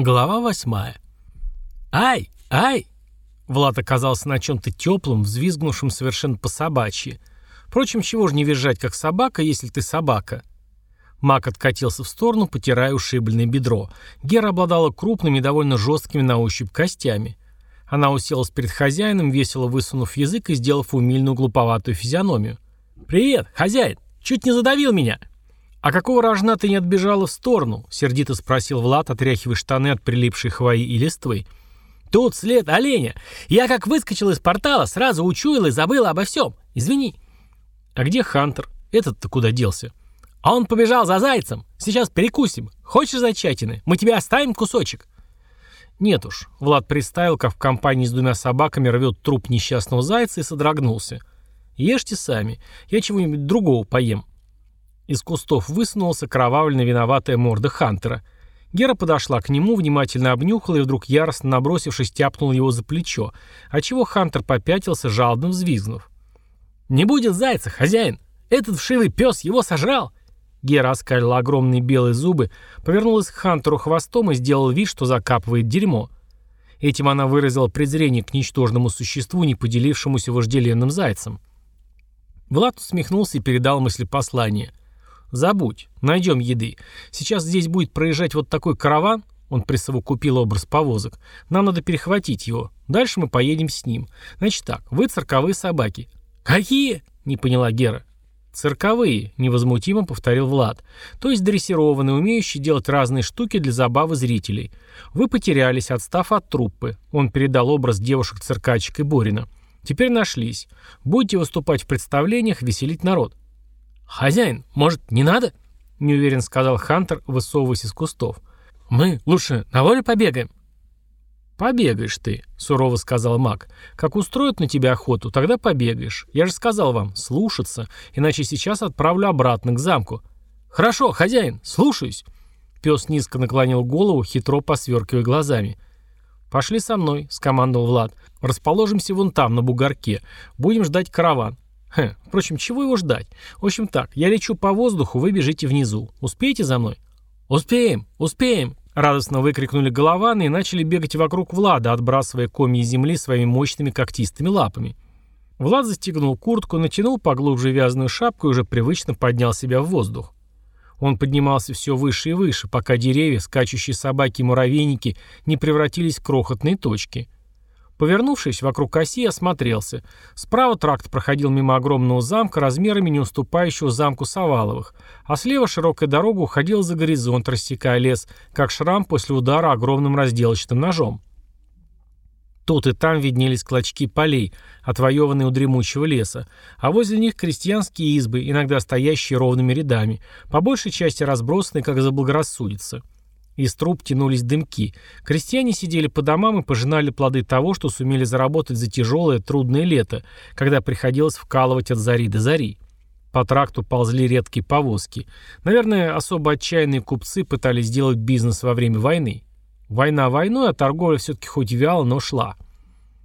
Глава восьмая. «Ай! Ай!» Влад оказался на чем-то теплом, взвизгнувшем совершенно по-собачьи. Впрочем, чего же не визжать, как собака, если ты собака? Мак откатился в сторону, потирая ушибленное бедро. Гера обладала крупными, довольно жесткими на ощупь костями. Она уселась перед хозяином, весело высунув язык и сделав умильную глуповатую физиономию. «Привет, хозяин! Чуть не задавил меня!» «А какого рожна ты не отбежала в сторону?» — сердито спросил Влад, отряхивая штаны от прилипшей хвои и листвы. «Тут след оленя. Я как выскочил из портала, сразу учуял и забыла обо всем. Извини». «А где Хантер? Этот-то куда делся?» «А он побежал за зайцем. Сейчас перекусим. Хочешь зайчатины? Мы тебе оставим кусочек». «Нет уж». Влад представил, как в компании с двумя собаками рвет труп несчастного зайца и содрогнулся. «Ешьте сами. Я чего-нибудь другого поем. Из кустов высунулся кровавленно виноватая морда Хантера. Гера подошла к нему, внимательно обнюхала и вдруг яростно набросившись тяпнула его за плечо, отчего Хантер попятился, жалобно взвизгнув. «Не будет зайца, хозяин! Этот вшивый пес его сожрал!» Гера оскалила огромные белые зубы, повернулась к Хантеру хвостом и сделала вид, что закапывает дерьмо. Этим она выразила презрение к ничтожному существу, не поделившемуся вожделенным зайцем. Влад усмехнулся и передал мысли послания. Забудь, найдем еды. Сейчас здесь будет проезжать вот такой караван, он присовокупил образ повозок. Нам надо перехватить его. Дальше мы поедем с ним. Значит так, вы цирковые собаки. Какие? Не поняла Гера. «Цирковые», — невозмутимо повторил Влад. «То есть дрессированные, умеющие делать разные штуки для забавы зрителей. Вы потерялись, отстав от труппы». Он передал образ девушек-циркачек и Борина. «Теперь нашлись. Будете выступать в представлениях, веселить народ. «Хозяин, может, не надо?» — неуверенно сказал Хантер, высовываясь из кустов. «Мы лучше на воле побегаем». «Побегаешь ты», — сурово сказал маг. «Как устроят на тебя охоту, тогда побегаешь. Я же сказал вам, слушаться, иначе сейчас отправлю обратно к замку». «Хорошо, хозяин, слушаюсь». Пес низко наклонил голову, хитро посверкивая глазами. «Пошли со мной», — скомандовал Влад. «Расположимся вон там, на бугорке. Будем ждать караван. Хм, впрочем, чего его ждать? В общем так, я лечу по воздуху, вы бежите внизу. Успеете за мной? Успеем, успеем, радостно выкрикнули голованы и начали бегать вокруг Влада, отбрасывая комья земли своими мощными когтистыми лапами. Влад застегнул куртку, натянул поглубже вязаную шапку и уже привычно поднял себя в воздух. Он поднимался все выше и выше, пока деревья, скачущие собаки и муравейники не превратились в крохотные точки – Повернувшись вокруг оси, осмотрелся. Справа тракт проходил мимо огромного замка, размерами не уступающего замку Саваловых, а слева широкая дорога уходила за горизонт, рассекая лес, как шрам после удара огромным разделочным ножом. Тут и там виднелись клочки полей, отвоеванные у дремучего леса, а возле них крестьянские избы, иногда стоящие ровными рядами, по большей части разбросанные, как заблагорассудится. Из труб тянулись дымки. Крестьяне сидели по домам и пожинали плоды того, что сумели заработать за тяжелое, трудное лето, когда приходилось вкалывать от зари до зари. По тракту ползли редкие повозки. Наверное, особо отчаянные купцы пытались сделать бизнес во время войны. Война войной, а торговля все-таки хоть вяло, но шла.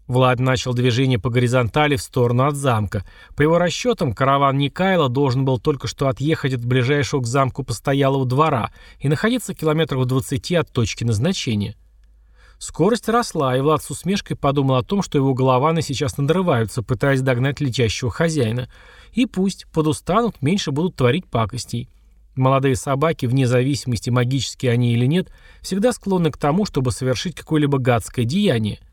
Влад начал движение по горизонтали в сторону от замка. По его расчетам, караван Никайла должен был только что отъехать от ближайшего к замку постоялого двора и находиться километров в 20 от точки назначения. Скорость росла, и Влад с усмешкой подумал о том, что его голованы сейчас надрываются, пытаясь догнать летящего хозяина. И пусть, подустанут, меньше будут творить пакостей. Молодые собаки, вне зависимости, магические они или нет, всегда склонны к тому, чтобы совершить какое-либо гадское деяние –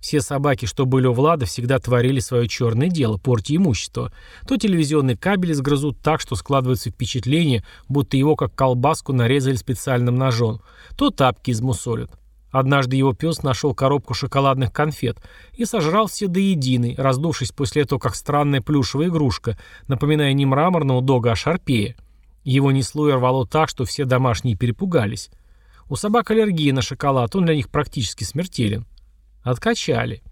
все собаки, что были у Влада, всегда творили свое черное дело, порти имущество. То телевизионный кабель сгрызут так, что складывается впечатление, будто его как колбаску нарезали специальным ножом, то тапки измусолят. Однажды его пес нашел коробку шоколадных конфет и сожрал все до единой, раздувшись после этого как странная плюшевая игрушка, напоминая не мраморного дога, а шарпея. Его несло и рвало так, что все домашние перепугались. У собак аллергия на шоколад, он для них практически смертелен. Откачали.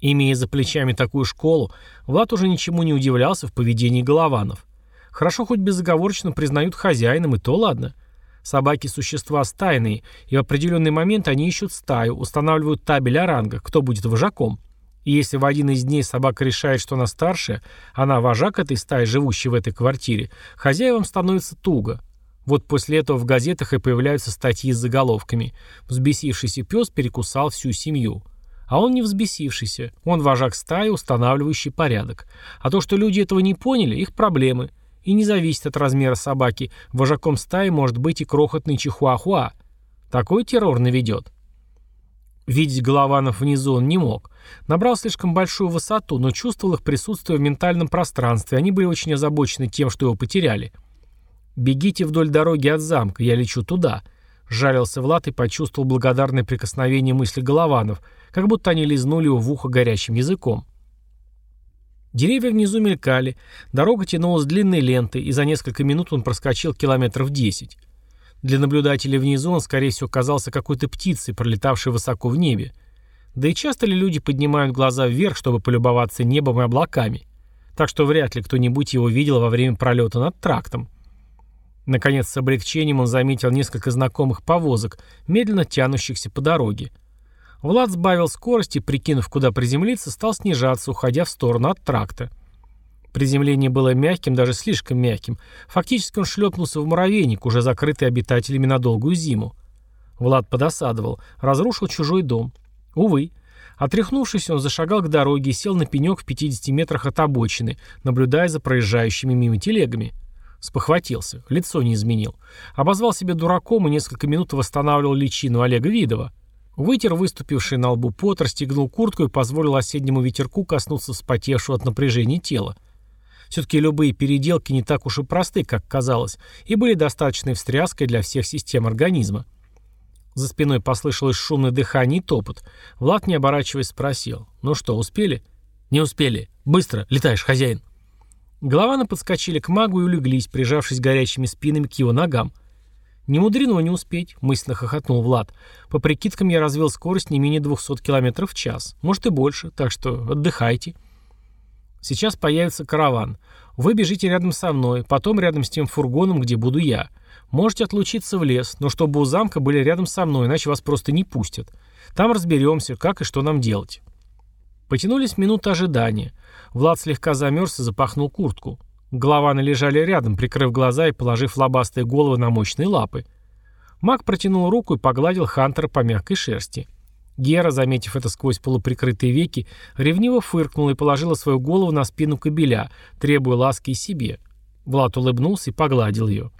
Имея за плечами такую школу, Влад уже ничему не удивлялся в поведении голованов. Хорошо хоть безоговорочно признают хозяином, и то ладно. Собаки – существа стайные, и в определенный момент они ищут стаю, устанавливают табель о рангах, кто будет вожаком. И если в один из дней собака решает, что она старшая, она вожак этой стаи, живущей в этой квартире, хозяевам становится туго. Вот после этого в газетах и появляются статьи с заголовками «Взбесившийся пес перекусал всю семью». А он не взбесившийся, он вожак стаи, устанавливающий порядок. А то, что люди этого не поняли, их проблемы. И не зависит от размера собаки, вожаком стаи может быть и крохотный чихуахуа. Такой террор наведет. Видеть Голованов внизу он не мог. Набрал слишком большую высоту, но чувствовал их присутствие в ментальном пространстве. Они были очень озабочены тем, что его потеряли. «Бегите вдоль дороги от замка, я лечу туда», — жарился Влад и почувствовал благодарное прикосновение мысли Голованов, как будто они лизнули его в ухо горячим языком. Деревья внизу мелькали, дорога тянулась длинной лентой, и за несколько минут он проскочил километров десять. Для наблюдателей внизу он, скорее всего, казался какой-то птицей, пролетавшей высоко в небе. Да и часто ли люди поднимают глаза вверх, чтобы полюбоваться небом и облаками? Так что вряд ли кто-нибудь его видел во время пролета над трактом. Наконец, с облегчением он заметил несколько знакомых повозок, медленно тянущихся по дороге. Влад сбавил скорость и, прикинув, куда приземлиться, стал снижаться, уходя в сторону от тракта. Приземление было мягким, даже слишком мягким. Фактически он шлепнулся в муравейник, уже закрытый обитателями на долгую зиму. Влад подосадовал, разрушил чужой дом. Увы. Отряхнувшись, он зашагал к дороге и сел на пенек в 50 метрах от обочины, наблюдая за проезжающими мимо телегами. Спохватился, лицо не изменил. Обозвал себя дураком и несколько минут восстанавливал личину Олега Видова. Вытер выступивший на лбу пот, расстегнул куртку и позволил осеннему ветерку коснуться вспотевшего от напряжения тела. Все-таки любые переделки не так уж и просты, как казалось, и были достаточной встряской для всех систем организма. За спиной послышалось шумное дыхание и топот. Влад, не оборачиваясь, спросил. «Ну что, успели?» «Не успели. Быстро. Летаешь, хозяин». Голованы подскочили к магу и улеглись, прижавшись горячими спинами к его ногам. «Не мудрено не успеть», — мысленно хохотнул Влад. «По прикидкам я развил скорость не менее 200 км в час. Может и больше, так что отдыхайте». «Сейчас появится караван. Вы бежите рядом со мной, потом рядом с тем фургоном, где буду я. Можете отлучиться в лес, но чтобы у замка были рядом со мной, иначе вас просто не пустят. Там разберемся, как и что нам делать». Потянулись минуты ожидания. Влад слегка замерз и запахнул куртку. Голованы лежали рядом, прикрыв глаза и положив лобастые головы на мощные лапы. Маг протянул руку и погладил Хантера по мягкой шерсти. Гера, заметив это сквозь полуприкрытые веки, ревниво фыркнула и положила свою голову на спину кобеля, требуя ласки и себе. Влад улыбнулся и погладил ее.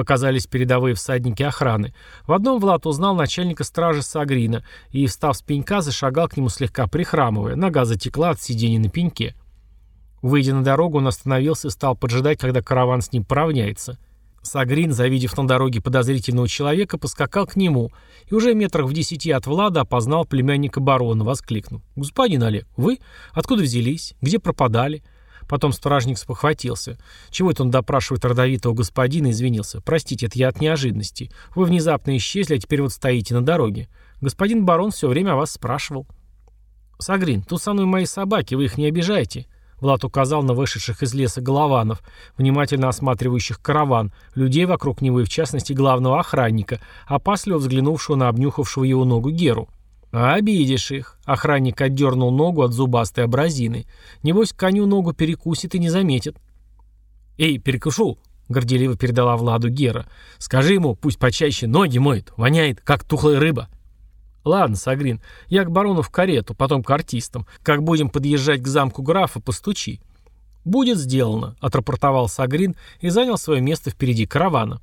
Показались передовые всадники охраны. В одном Влад узнал начальника стражи Сагрина и, встав с пенька, зашагал к нему слегка прихрамывая. Нога затекла от сидения на пеньке. Выйдя на дорогу, он остановился и стал поджидать, когда караван с ним поравняется. Сагрин, завидев на дороге подозрительного человека, поскакал к нему и уже метрах в десяти от Влада опознал племянника барона, воскликнув. «Господин Олег, вы? Откуда взялись? Где пропадали?» Потом стражник спохватился. Чего это он допрашивает родовитого господина и извинился. «Простите, это я от неожиданности. Вы внезапно исчезли, а теперь вот стоите на дороге. Господин барон все время о вас спрашивал». «Сагрин, тут со мной мои собаки, вы их не обижаете». Влад указал на вышедших из леса голованов, внимательно осматривающих караван, людей вокруг него и, в частности, главного охранника, опасливо взглянувшего на обнюхавшего его ногу Геру. «А обидишь их», — охранник отдернул ногу от зубастой абразины. «Небось, коню ногу перекусит и не заметит». «Эй, перекушу», — горделиво передала Владу Гера. «Скажи ему, пусть почаще ноги моет, воняет, как тухлая рыба». «Ладно, Сагрин, я к барону в карету, потом к артистам. Как будем подъезжать к замку графа, постучи». «Будет сделано», — отрапортовал Сагрин и занял свое место впереди каравана.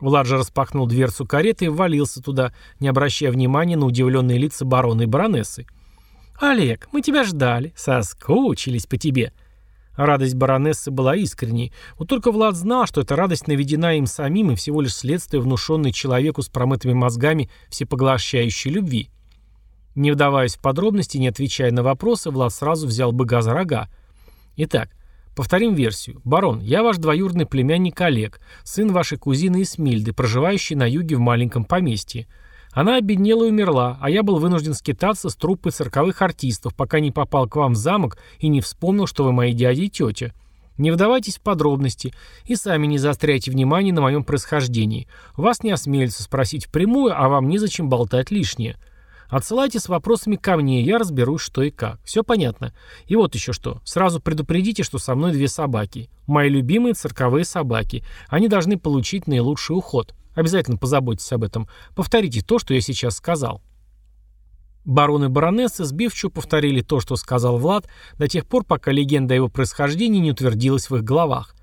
Влад же распахнул дверцу кареты и ввалился туда, не обращая внимания на удивленные лица барона и баронессы. «Олег, мы тебя ждали, соскучились по тебе», — Радость баронессы была искренней. Вот только Влад знал, что эта радость наведена им самим и всего лишь следствие внушенной человеку с промытыми мозгами всепоглощающей любви. Не вдаваясь в подробности, не отвечая на вопросы, Влад сразу взял быка за рога. Итак, повторим версию. Барон, я ваш двоюродный племянник Олег, сын вашей кузины Исмильды, проживающий на юге в маленьком поместье. Она обеднела и умерла, а я был вынужден скитаться с труппой цирковых артистов, пока не попал к вам в замок и не вспомнил, что вы мои дяди и тетя. Не вдавайтесь в подробности и сами не заостряйте внимание на моем происхождении. Вас не осмелится спросить впрямую, а вам незачем болтать лишнее. Отсылайте с вопросами ко мне, я разберусь, что и как. Все понятно. И вот еще что. Сразу предупредите, что со мной две собаки. Мои любимые цирковые собаки. Они должны получить наилучший уход. Обязательно позаботьтесь об этом. Повторите то, что я сейчас сказал. Барон и баронесса сбивчиво повторили то, что сказал Влад, до тех пор, пока легенда о его происхождении не утвердилась в их головах.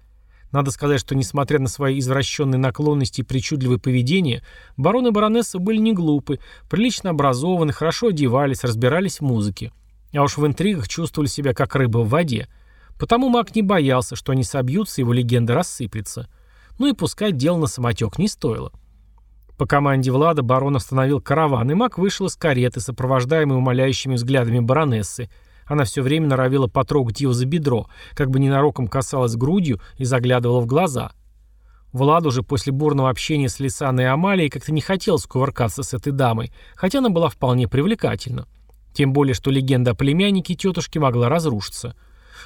Надо сказать, что несмотря на свои извращенные наклонности и причудливое поведение, барон и баронесса были не глупы, прилично образованы, хорошо одевались, разбирались в музыке. А уж в интригах чувствовали себя как рыба в воде. Потому маг не боялся, что они собьются, его легенда рассыплется. Ну и пускать дело на самотек не стоило. По команде Влада барон остановил караван, и маг вышел из кареты, сопровождаемый умоляющими взглядами баронессы. Она все время норовила потрогать его за бедро, как бы ненароком касалась грудью и заглядывала в глаза. Влад уже после бурного общения с Лисаной и Амалией как-то не хотел скувыркаться с этой дамой, хотя она была вполне привлекательна. Тем более, что легенда о племяннике тетушки могла разрушиться.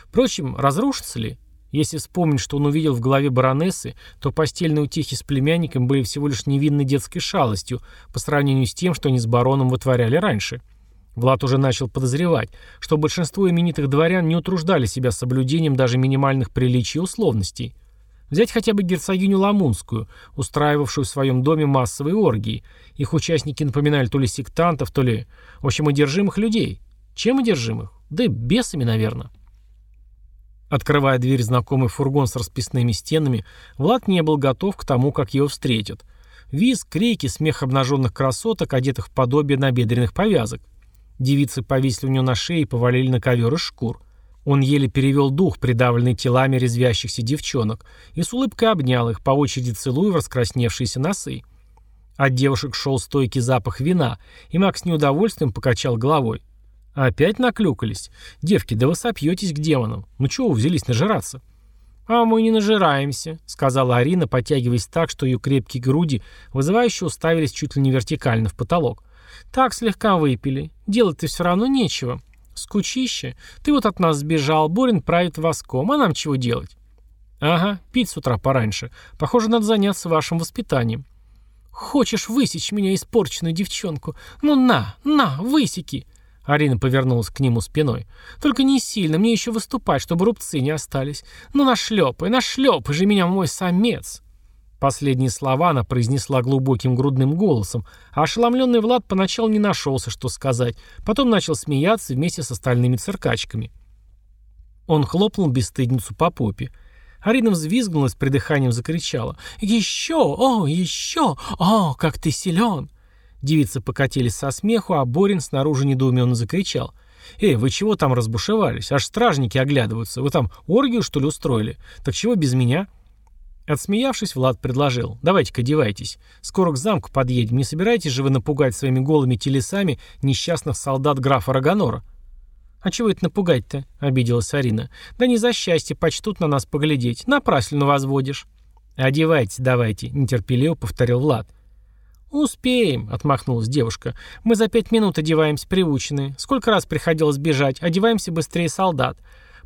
Впрочем, разрушится ли? Если вспомнить, что он увидел в голове баронессы, то постельные утехи с племянником были всего лишь невинной детской шалостью по сравнению с тем, что они с бароном вытворяли раньше. Влад уже начал подозревать, что большинство именитых дворян не утруждали себя соблюдением даже минимальных приличий и условностей. Взять хотя бы герцогиню Ламунскую, устраивавшую в своем доме массовые оргии. Их участники напоминали то ли сектантов, то ли, в общем, одержимых людей. Чем одержимых? Да бесами, наверное. Открывая дверь знакомый фургон с расписными стенами, Влад не был готов к тому, как его встретят. Визг, крики, смех обнаженных красоток, одетых в подобие набедренных повязок. Девицы повисли у него на шее и повалили на ковер из шкур. Он еле перевел дух, придавленный телами резвящихся девчонок, и с улыбкой обнял их, по очереди целуя в раскрасневшиеся носы. От девушек шел стойкий запах вина, и Макс с неудовольствием покачал головой. «Опять наклюкались? Девки, да вы сопьетесь к демонам. Ну чего вы взялись нажираться?» «А мы не нажираемся», — сказала Арина, подтягиваясь так, что ее крепкие груди вызывающе уставились чуть ли не вертикально в потолок. «Так слегка выпили. Делать-то все равно нечего. Скучище. Ты вот от нас сбежал, Борин правит воском. А нам чего делать?» «Ага, пить с утра пораньше. Похоже, надо заняться вашим воспитанием». «Хочешь высечь меня, испорченную девчонку? Ну на, на, высеки!» Арина повернулась к нему спиной. «Только не сильно, мне еще выступать, чтобы рубцы не остались. Ну нашлепай, нашлепай же меня, мой самец!» Последние слова она произнесла глубоким грудным голосом, а ошеломленный Влад поначалу не нашелся, что сказать, потом начал смеяться вместе с остальными циркачками. Он хлопнул бесстыдницу по попе. Арина взвизгнула с придыханием закричала. «Еще! О, еще! О, как ты силен!» Девицы покатились со смеху, а Борин снаружи недоуменно закричал. «Эй, вы чего там разбушевались? Аж стражники оглядываются. Вы там оргию, что ли, устроили? Так чего без меня?» Отсмеявшись, Влад предложил. «Давайте-ка одевайтесь. Скоро к замку подъедем. Не собираетесь же вы напугать своими голыми телесами несчастных солдат графа Рагонора?» «А чего это напугать-то?» — обиделась Арина. «Да не за счастье почтут на нас поглядеть. Напрасленно возводишь». «Одевайтесь давайте», — нетерпеливо повторил Влад. «Успеем», — отмахнулась девушка. «Мы за пять минут одеваемся приученные. Сколько раз приходилось бежать, одеваемся быстрее солдат.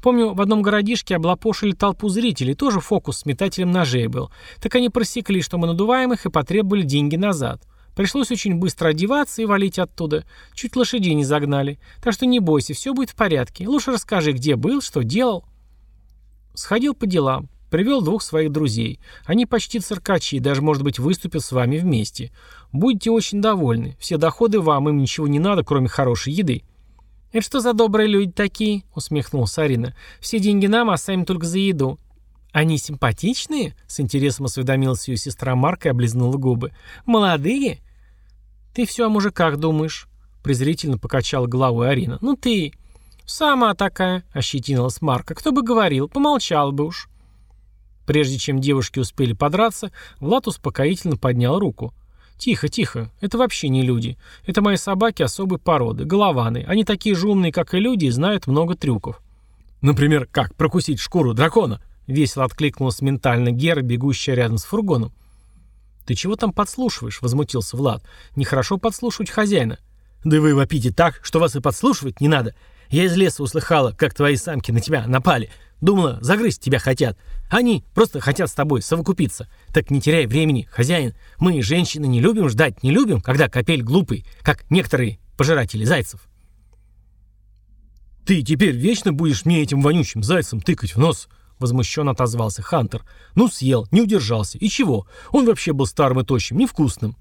Помню, в одном городишке облапошили толпу зрителей, тоже фокус с метателем ножей был. Так они просекли, что мы надуваем их, и потребовали деньги назад. Пришлось очень быстро одеваться и валить оттуда. Чуть лошадей не загнали. Так что не бойся, все будет в порядке. Лучше расскажи, где был, что делал». Сходил по делам. Привел двух своих друзей. Они почти циркачи, даже, может быть, выступят с вами вместе. Будете очень довольны. Все доходы вам, им ничего не надо, кроме хорошей еды». «Это что за добрые люди такие?» — усмехнулась Арина. «Все деньги нам, а сами только за еду». «Они симпатичные?» — с интересом осведомилась ее сестра Марка и облизнула губы. «Молодые?» «Ты все о мужиках думаешь?» — презрительно покачала головой Арина. «Ну ты...» «Сама такая», — ощетинилась Марка. «Кто бы говорил, помолчал бы уж». Прежде чем девушки успели подраться, Влад успокоительно поднял руку. «Тихо, тихо. Это вообще не люди. Это мои собаки особой породы, голованы. Они такие же умные, как и люди, и знают много трюков». «Например, как прокусить шкуру дракона?» — весело откликнулась ментально Гера, бегущая рядом с фургоном. «Ты чего там подслушиваешь?» — возмутился Влад. «Нехорошо подслушивать хозяина». «Да вы вопите так, что вас и подслушивать не надо. Я из леса услыхала, как твои самки на тебя напали. Думала, загрызть тебя хотят. Они просто хотят с тобой совокупиться. Так не теряй времени, хозяин. Мы, женщины, не любим ждать, не любим, когда капель глупый, как некоторые пожиратели зайцев. «Ты теперь вечно будешь мне этим вонючим зайцем тыкать в нос?» Возмущенно отозвался Хантер. «Ну, съел, не удержался. И чего? Он вообще был старым и тощим, невкусным».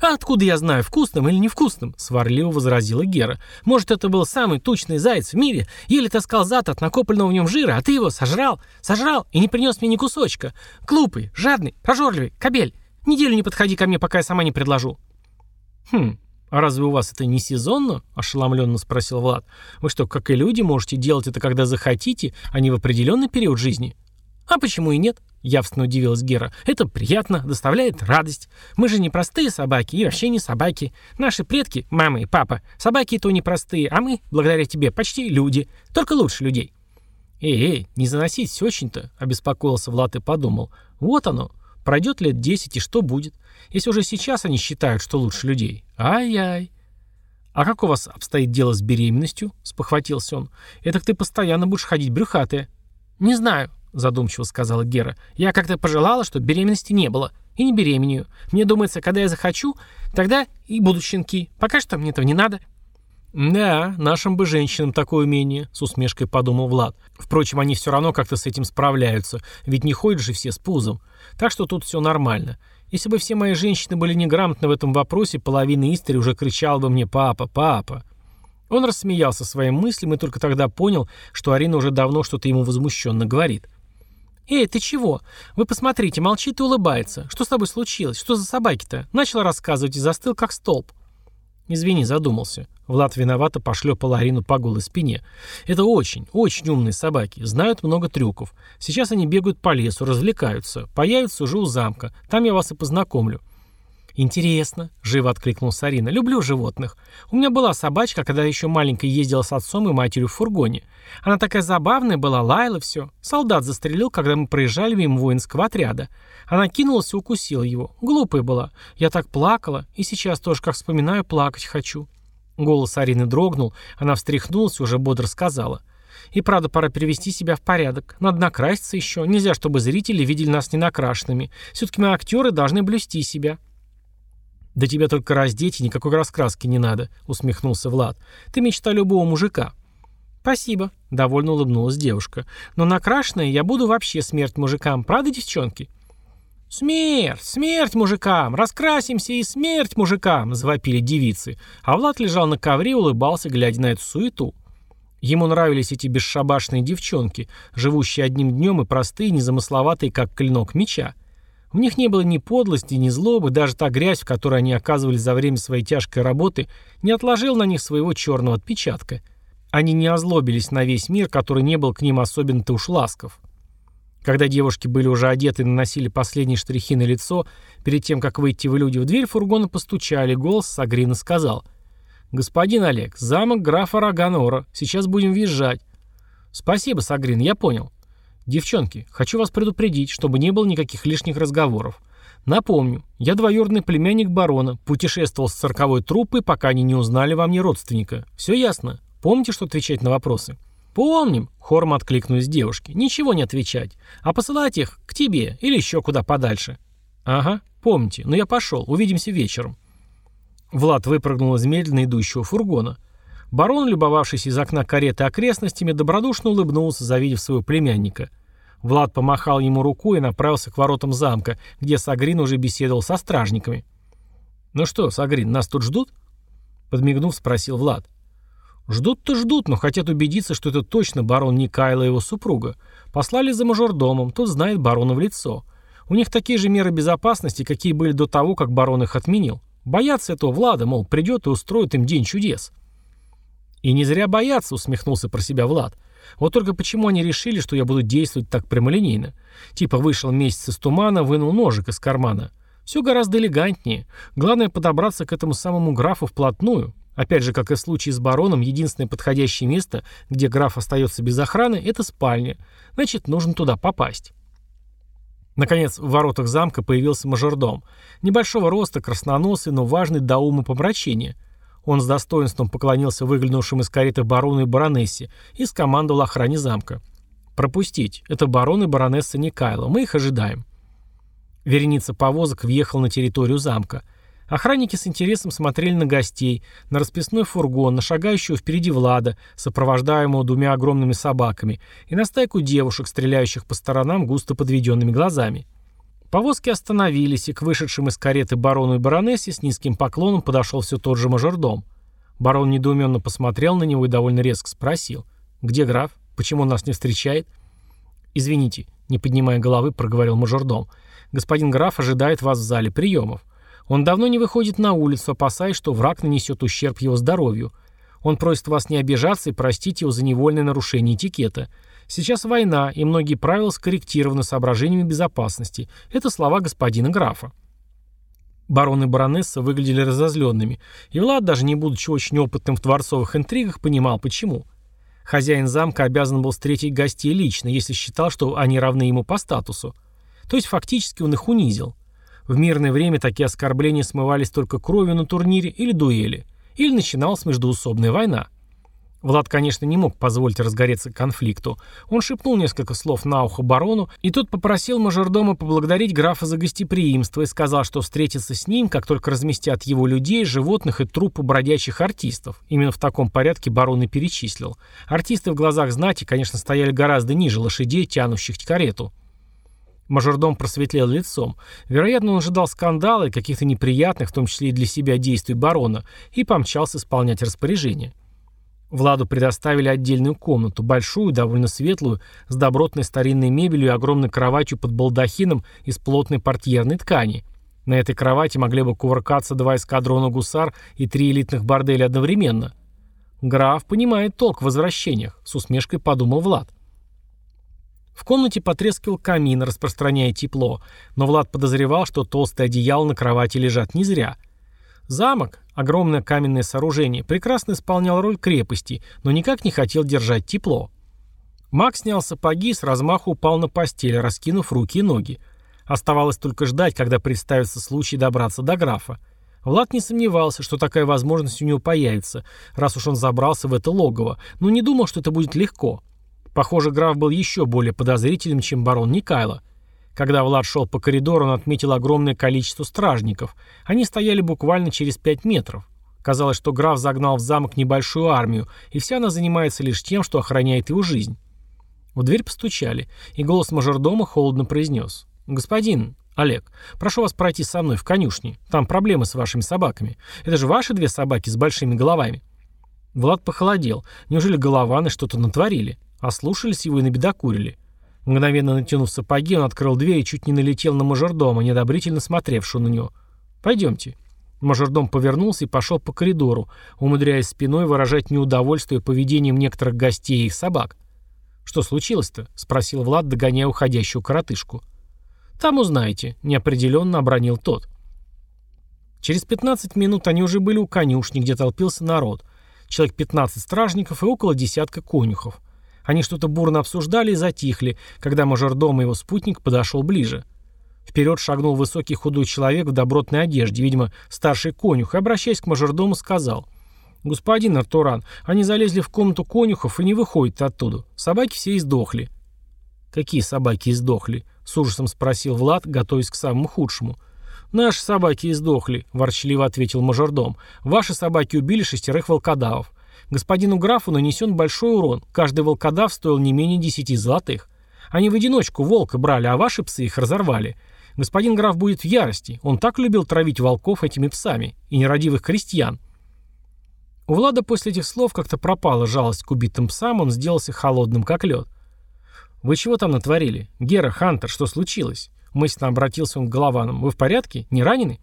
«А откуда я знаю, вкусным или невкусным?» — сварливо возразила Гера. «Может, это был самый тучный заяц в мире? Еле таскал зад от накопленного в нем жира, а ты его сожрал, сожрал и не принес мне ни кусочка. Глупый, жадный, прожорливый, кобель. Неделю не подходи ко мне, пока я сама не предложу». «Хм, а разве у вас это не сезонно?» – ошеломленно спросил Влад. «Вы что, как и люди, можете делать это, когда захотите, а не в определенный период жизни?» «А почему и нет?» – явственно удивилась Гера. «Это приятно, доставляет радость. Мы же не простые собаки и вообще не собаки. Наши предки, мама и папа, собаки то не простые, а мы, благодаря тебе, почти люди. Только лучше людей». «Эй, эй, не заносись очень-то», – обеспокоился Влад и подумал. «Вот оно. Пройдет лет десять, и что будет? Если уже сейчас они считают, что лучше людей. Ай-яй. «А как у вас обстоит дело с беременностью?» — спохватился он. «Это ты постоянно будешь ходить брюхатая». «Не знаю», — задумчиво сказала Гера. «Я как-то пожелала, что беременности не было. И не беременею. Мне думается, когда я захочу, тогда и будут щенки. Пока что мне этого не надо». «Да, нашим бы женщинам такое умение», — с усмешкой подумал Влад. «Впрочем, они все равно как-то с этим справляются, ведь не ходят же все с пузом. Так что тут все нормально. Если бы все мои женщины были неграмотны в этом вопросе, половина истории уже кричала бы мне «папа, папа». Он рассмеялся своим мыслям и только тогда понял, что Арина уже давно что-то ему возмущенно говорит. «Эй, ты чего? Вы посмотрите, молчит и улыбается. Что с тобой случилось? Что за собаки-то?» Начал рассказывать и застыл, как столб. «Извини, задумался». Влад виновато пошлепал Арину по голой спине. «Это очень, очень умные собаки. Знают много трюков. Сейчас они бегают по лесу, развлекаются. Появятся уже у замка. Там я вас и познакомлю». «Интересно», — живо откликнулся Арина. «Люблю животных. У меня была собачка, когда я еще маленькая ездила с отцом и матерью в фургоне. Она такая забавная была, лаяла все. Солдат застрелил, когда мы проезжали мимо воинского отряда. Она кинулась и укусила его. Глупая была. Я так плакала, и сейчас тоже, как вспоминаю, плакать хочу». Голос Арины дрогнул, она встряхнулась и уже бодро сказала. «И правда, пора привести себя в порядок. Надо накраситься еще. Нельзя, чтобы зрители видели нас ненакрашенными. Все-таки мы актеры должны блюсти себя». «Да тебя только раздеть и никакой раскраски не надо», — усмехнулся Влад. «Ты мечта любого мужика». «Спасибо», — довольно улыбнулась девушка. «Но накрашенная я буду вообще смерть мужикам, правда, девчонки?» «Смерть! Смерть мужикам! Раскрасимся и смерть мужикам!» — завопили девицы. А Влад лежал на ковре и улыбался, глядя на эту суету. Ему нравились эти бесшабашные девчонки, живущие одним днем и простые, незамысловатые, как клинок меча. В них не было ни подлости, ни злобы, даже та грязь, в которой они оказывались за время своей тяжкой работы, не отложил на них своего черного отпечатка. Они не озлобились на весь мир, который не был к ним особенно-то уж ласков. Когда девушки были уже одеты и наносили последние штрихи на лицо, перед тем, как выйти в люди в дверь фургона постучали, голос Сагрина сказал «Господин Олег, замок графа Роганора, сейчас будем въезжать». «Спасибо, Сагрин, я понял». «Девчонки, хочу вас предупредить, чтобы не было никаких лишних разговоров. Напомню, я двоюродный племянник барона, путешествовал с цирковой труппой, пока они не узнали во мне родственника. Все ясно? Помните, что отвечать на вопросы?» «Помним», — хором откликнулись девушки. «Ничего не отвечать. А посылать их к тебе или еще куда подальше». «Ага, помните. Но я пошел. Увидимся вечером». Влад выпрыгнул из медленно идущего фургона. Барон, любовавшись из окна кареты окрестностями, добродушно улыбнулся, завидев своего племянника. Влад помахал ему рукой и направился к воротам замка, где Сагрин уже беседовал со стражниками. «Ну что, Сагрин, нас тут ждут?» Подмигнув, спросил Влад. Ждут-то ждут, но хотят убедиться, что это точно барон Никайла и его супруга. Послали за мажордомом, тот знает барона в лицо. У них такие же меры безопасности, какие были до того, как барон их отменил. Боятся этого Влада, мол, придет и устроит им день чудес. И не зря боятся, усмехнулся про себя Влад. Вот только почему они решили, что я буду действовать так прямолинейно? Типа вышел месяц из тумана, вынул ножик из кармана. Все гораздо элегантнее. Главное подобраться к этому самому графу вплотную. Опять же, как и в случае с бароном, единственное подходящее место, где граф остается без охраны, это спальня. Значит, нужно туда попасть. Наконец, в воротах замка появился мажордом. Небольшого роста, красноносый, но важный до ума помрачения. Он с достоинством поклонился выглянувшим из кареты барону и баронессе и скомандовал охране замка. «Пропустить. Это барон и баронесса Никайло. Мы их ожидаем». Вереница повозок въехал на территорию замка – Охранники с интересом смотрели на гостей, на расписной фургон, на шагающего впереди Влада, сопровождаемого двумя огромными собаками, и на стайку девушек, стреляющих по сторонам густо подведенными глазами. Повозки остановились, и к вышедшим из кареты барону и баронессе с низким поклоном подошел все тот же мажордом. Барон недоуменно посмотрел на него и довольно резко спросил. «Где граф? Почему он нас не встречает?» «Извините», — не поднимая головы, проговорил мажордом. «Господин граф ожидает вас в зале приемов. Он давно не выходит на улицу, опасаясь, что враг нанесет ущерб его здоровью. Он просит вас не обижаться и простить его за невольное нарушение этикета. Сейчас война, и многие правила скорректированы соображениями безопасности. Это слова господина графа. Барон и баронесса выглядели разозленными, и Влад, даже не будучи очень опытным в дворцовых интригах, понимал, почему. Хозяин замка обязан был встретить гостей лично, если считал, что они равны ему по статусу. То есть фактически он их унизил. В мирное время такие оскорбления смывались только кровью на турнире или дуэли. Или начиналась междуусобная война. Влад, конечно, не мог позволить разгореться конфликту. Он шепнул несколько слов на ухо барону, и тот попросил мажордома поблагодарить графа за гостеприимство и сказал, что встретится с ним, как только разместят его людей, животных и трупы бродячих артистов. Именно в таком порядке барон и перечислил. Артисты в глазах знати, конечно, стояли гораздо ниже лошадей, тянущих карету. Мажордом просветлел лицом. Вероятно, он ожидал скандала и каких-то неприятных, в том числе и для себя, действий барона, и помчался исполнять распоряжение. Владу предоставили отдельную комнату, большую, довольно светлую, с добротной старинной мебелью и огромной кроватью под балдахином из плотной портьерной ткани. На этой кровати могли бы кувыркаться два эскадрона гусар и три элитных борделя одновременно. «Граф понимает толк в возвращениях», — с усмешкой подумал Влад. В комнате потрескивал камин, распространяя тепло, но Влад подозревал, что толстые одеяла на кровати лежат не зря. Замок, огромное каменное сооружение, прекрасно исполнял роль крепости, но никак не хотел держать тепло. Маг снял сапоги и с размаху упал на постель, раскинув руки и ноги. Оставалось только ждать, когда представится случай добраться до графа. Влад не сомневался, что такая возможность у него появится, раз уж он забрался в это логово, но не думал, что это будет легко. Похоже, граф был еще более подозрительным, чем барон Никайло. Когда Влад шел по коридору, он отметил огромное количество стражников. Они стояли буквально через пять метров. Казалось, что граф загнал в замок небольшую армию, и вся она занимается лишь тем, что охраняет его жизнь. В дверь постучали, и голос мажордома холодно произнес. «Господин, Олег, прошу вас пройти со мной в конюшни. Там проблемы с вашими собаками. Это же ваши две собаки с большими головами». Влад похолодел. Неужели голованы что-то натворили? Ослушались его и набедокурили. Мгновенно натянув сапоги, он открыл дверь и чуть не налетел на мажордома, недобрительно смотревшего на него. «Пойдемте». Мажордом повернулся и пошел по коридору, умудряясь спиной выражать неудовольствие поведением некоторых гостей и их собак. «Что случилось-то?» — спросил Влад, догоняя уходящую коротышку. «Там узнаете», — неопределенно обронил тот. Через 15 минут они уже были у конюшни, где толпился народ. Человек 15 стражников и около десятка конюхов. Они что-то бурно обсуждали и затихли, когда мажордом и его спутник подошел ближе. Вперед шагнул высокий худой человек в добротной одежде, видимо, старший конюх, и, обращаясь к мажордому, сказал «Господин Артуран, они залезли в комнату конюхов и не выходят оттуда. Собаки все издохли». «Какие собаки издохли?» — с ужасом спросил Влад, готовясь к самому худшему. «Наши собаки издохли», — ворчливо ответил мажордом. «Ваши собаки убили шестерых волкодавов. Господину графу нанесен большой урон. Каждый волкодав стоил не менее десяти золотых. Они в одиночку волка брали, а ваши псы их разорвали. Господин граф будет в ярости. Он так любил травить волков этими псами. И нерадивых крестьян. У Влада после этих слов как-то пропала жалость к убитым псам, он сделался холодным, как лед. «Вы чего там натворили? Гера, Хантер, что случилось?» Мысленно обратился он к Голованам. «Вы в порядке? Не ранены?»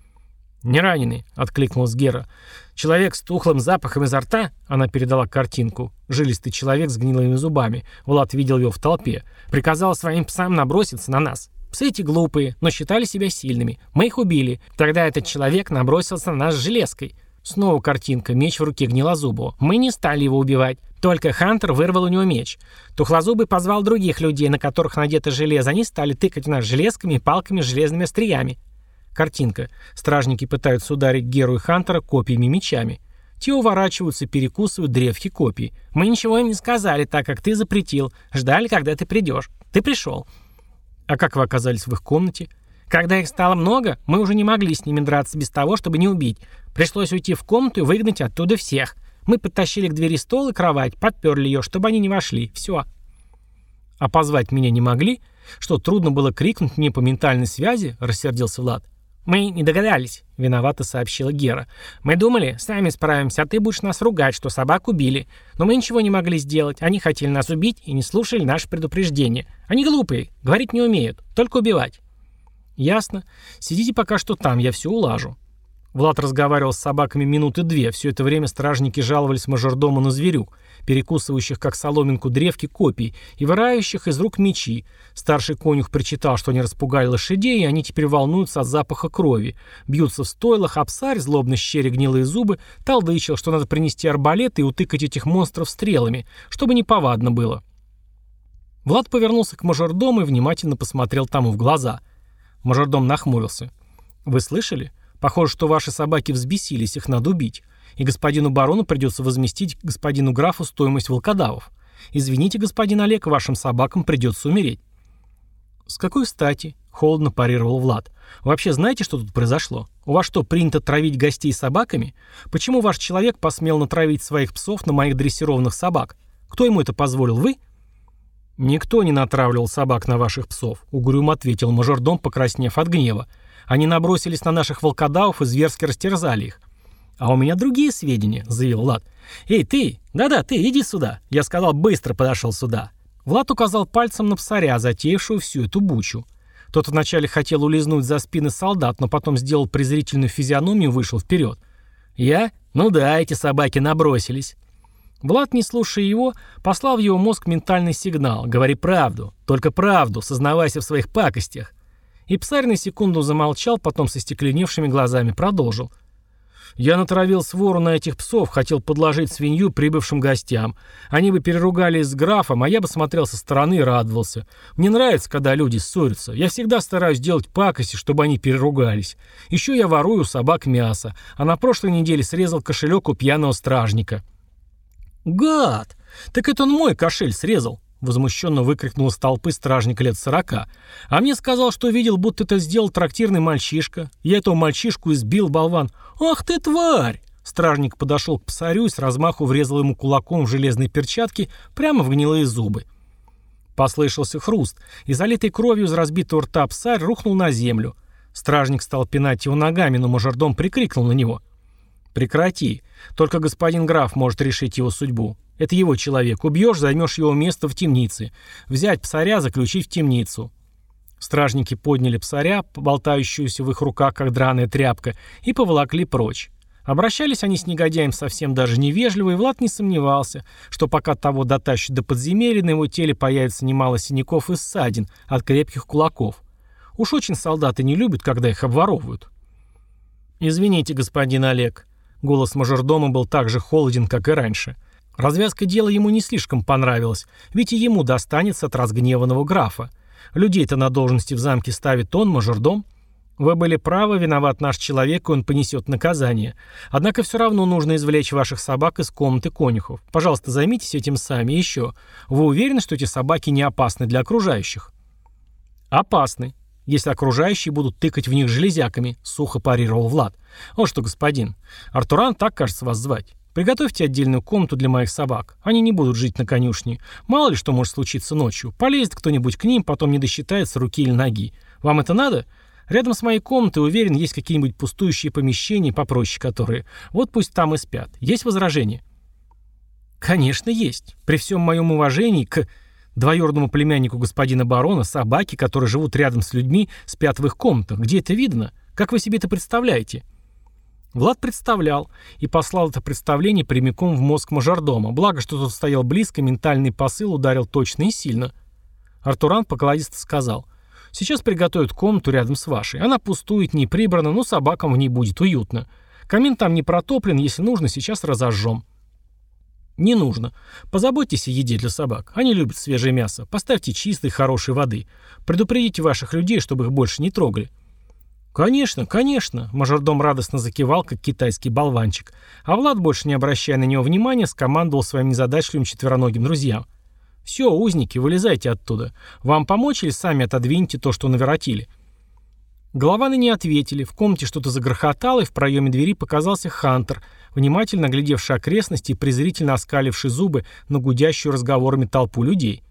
«Не раненый», — откликнулась Гера. «Человек с тухлым запахом изо рта?» Она передала картинку. Жилистый человек с гнилыми зубами. Влад видел его в толпе. Приказал своим псам наброситься на нас. Псы эти глупые, но считали себя сильными. Мы их убили. Тогда этот человек набросился на нас железкой. Снова картинка, меч в руке гнилозубого. Мы не стали его убивать. Только Хантер вырвал у него меч. Тухлозубый позвал других людей, на которых надето железо. Они стали тыкать нас железками и палками с железными остриями. Картинка. Стражники пытаются ударить Геру и Хантера копьями мечами. Те уворачиваются, перекусывают древки копий. Мы ничего им не сказали, так как ты запретил. Ждали, когда ты придешь. Ты пришел. А как вы оказались в их комнате? Когда их стало много, мы уже не могли с ними драться без того, чтобы не убить. Пришлось уйти в комнату и выгнать оттуда всех. Мы подтащили к двери стол и кровать, подперли ее, чтобы они не вошли. Все. А позвать меня не могли? Что, трудно было крикнуть мне по ментальной связи? Рассердился Влад. «Мы не догадались», — виновато сообщила Гера. «Мы думали, сами справимся, а ты будешь нас ругать, что собак убили. Но мы ничего не могли сделать. Они хотели нас убить и не слушали наши предупреждения. Они глупые, говорить не умеют, только убивать». «Ясно. Сидите пока что там, я все улажу». Влад разговаривал с собаками минуты две. Все это время стражники жаловались мажордому на зверюк, перекусывающих как соломинку древки копий и вырающих из рук мечи. Старший конюх причитал, что они распугали лошадей, и они теперь волнуются от запаха крови. Бьются в стойлах, а псарь, злобно щеря гнилые зубы, талдычил, что надо принести арбалет и утыкать этих монстров стрелами, чтобы не повадно было. Влад повернулся к мажордому и внимательно посмотрел тому в глаза. Мажордом нахмурился. «Вы слышали?» Похоже, что ваши собаки взбесились, их надо убить. И господину барону придется возместить господину графу стоимость волкодавов. Извините, господин Олег, вашим собакам придется умереть. С какой стати? Холодно парировал Влад. Вообще знаете, что тут произошло? У вас что, принято травить гостей собаками? Почему ваш человек посмел натравить своих псов на моих дрессированных собак? Кто ему это позволил, вы? Никто не натравливал собак на ваших псов, угрюмо ответил мажордом, покраснев от гнева. Они набросились на наших волкодавов и зверски растерзали их. «А у меня другие сведения», — заявил Влад. «Эй, ты! Да-да, ты, иди сюда!» Я сказал, быстро подошел сюда. Влад указал пальцем на псаря, затеявшую всю эту бучу. Тот вначале хотел улизнуть за спины солдат, но потом сделал презрительную физиономию и вышел вперед. «Я? Ну да, эти собаки набросились». Влад, не слушая его, послал в его мозг ментальный сигнал. «Говори правду, только правду, сознавайся в своих пакостях». И псарь на секунду замолчал, потом со стекленевшими глазами продолжил. «Я натравил свору на этих псов, хотел подложить свинью прибывшим гостям. Они бы переругались с графом, а я бы смотрел со стороны и радовался. Мне нравится, когда люди ссорятся. Я всегда стараюсь делать пакости, чтобы они переругались. Еще я ворую у собак мясо, а на прошлой неделе срезал кошелек у пьяного стражника». «Гад! Так это он мой кошель срезал!» Возмущенно выкрикнул с толпы стражник лет сорока. А мне сказал, что видел, будто это сделал трактирный мальчишка. Я этого мальчишку избил, болван. «Ах ты, тварь!» Стражник подошел к псарю и с размаху врезал ему кулаком в железные перчатки прямо в гнилые зубы. Послышался хруст, и залитый кровью из разбитого рта псарь рухнул на землю. Стражник стал пинать его ногами, но мажордом прикрикнул на него. «Прекрати. Только господин граф может решить его судьбу. Это его человек. Убьешь, займешь его место в темнице. Взять псаря, заключить в темницу. Стражники подняли псаря, болтающуюся в их руках, как драная тряпка, и поволокли прочь. Обращались они с негодяем совсем даже невежливо, и Влад не сомневался, что пока того дотащат до подземелья, на его теле появится немало синяков и ссадин от крепких кулаков. Уж очень солдаты не любят, когда их обворовывают. «Извините, господин Олег». Голос мажордома был так же холоден, как и раньше. Развязка дела ему не слишком понравилась, ведь и ему достанется от разгневанного графа. Людей-то на должности в замке ставит он, мажордом. Вы были правы, виноват наш человек, и он понесет наказание. Однако все равно нужно извлечь ваших собак из комнаты конюхов. Пожалуйста, займитесь этим сами. Еще. Вы уверены, что эти собаки не опасны для окружающих? Опасны, если окружающие будут тыкать в них железяками, сухо парировал Влад. Вот что, господин. Артуран так, кажется, вас звать. Приготовьте отдельную комнату для моих собак. Они не будут жить на конюшне. Мало ли что может случиться ночью. Полезет кто-нибудь к ним, потом не досчитается руки или ноги. Вам это надо? Рядом с моей комнатой, уверен, есть какие-нибудь пустующие помещения, попроще которые. Вот пусть там и спят. Есть возражения? Конечно, есть. При всем моем уважении к двоюродному племяннику господина барона собаки, которые живут рядом с людьми, спят в их комнатах. Где это видно? Как вы себе это представляете? Влад представлял и послал это представление прямиком в мозг мажордома, благо, что тот стоял близко, ментальный посыл ударил точно и сильно. Артуран покладисто сказал, «Сейчас приготовят комнату рядом с вашей. Она пустует, не прибрана, но собакам в ней будет уютно. Камин там не протоплен, если нужно, сейчас разожжем». «Не нужно. Позаботьтесь о еде для собак. Они любят свежее мясо. Поставьте чистой, хорошей воды. Предупредите ваших людей, чтобы их больше не трогали». «Конечно, конечно», — мажордом радостно закивал, как китайский болванчик, а Влад, больше не обращая на него внимания, скомандовал своим незадачливым четвероногим друзьям. «Все, узники, вылезайте оттуда. Вам помочь или сами отодвиньте то, что наворотили?» Голованы не ответили, в комнате что-то загрохотало, и в проеме двери показался Хантер, внимательно глядевший окрестности и презрительно оскаливший зубы на гудящую разговорами толпу людей.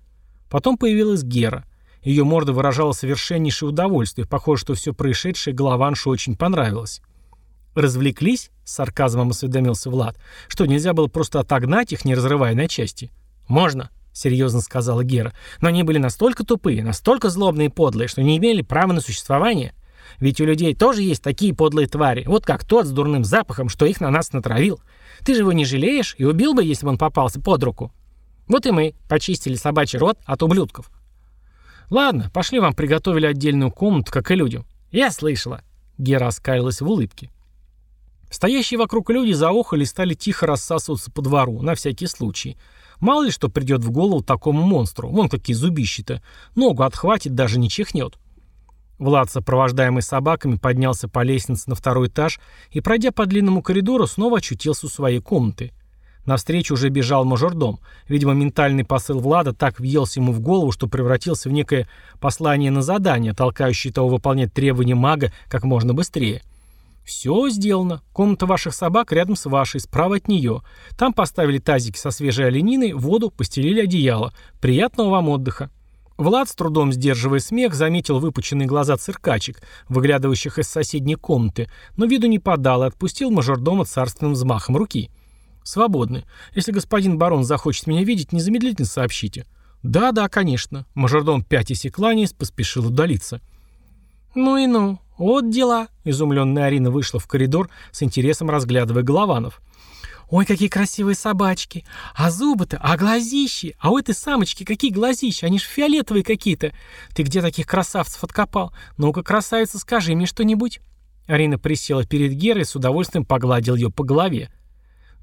Потом появилась Гера. Ее морда выражала совершеннейшее удовольствие, похоже, что все происшедшее Голованшу очень понравилось. «Развлеклись?» — с сарказмом осведомился Влад. «Что, нельзя было просто отогнать их, не разрывая на части?» «Можно», — серьезно сказала Гера. «Но они были настолько тупые, настолько злобные и подлые, что не имели права на существование. Ведь у людей тоже есть такие подлые твари, вот как тот с дурным запахом, что их на нас натравил. Ты же его не жалеешь и убил бы, если бы он попался под руку. Вот и мы почистили собачий рот от ублюдков». «Ладно, пошли вам приготовили отдельную комнату, как и людям». «Я слышала». Гера оскалилась в улыбке. Стоящие вокруг люди заохали и стали тихо рассасываться по двору, на всякий случай. Мало ли что придет в голову такому монстру, вон какие зубища-то. Ногу отхватит, даже не чихнет. Влад, сопровождаемый собаками, поднялся по лестнице на второй этаж и, пройдя по длинному коридору, снова очутился у своей комнаты. Навстречу уже бежал мажордом. Видимо, ментальный посыл Влада так въелся ему в голову, что превратился в некое послание на задание, толкающее того выполнять требования мага как можно быстрее. — «Все сделано. Комната ваших собак рядом с вашей, справа от нее. Там поставили тазики со свежей олениной, воду, постелили одеяло. Приятного вам отдыха». Влад, с трудом сдерживая смех, заметил выпученные глаза циркачек, выглядывающих из соседней комнаты, но виду не подал и отпустил мажордома царственным взмахом руки. «Свободны. Если господин барон захочет меня видеть, незамедлительно сообщите». «Да-да, конечно». Мажордом пятясь и кланяясь поспешил удалиться. «Ну и ну. «Вот дела!» — изумленная Арина вышла в коридор с интересом разглядывая голованов. «Ой, какие красивые собачки! А зубы-то, а глазищи! А у этой самочки какие глазищи! Они ж фиолетовые какие-то! Ты где таких красавцев откопал? Ну-ка, красавица, скажи мне что-нибудь!» Арина присела перед Герой и с удовольствием погладил ее по голове.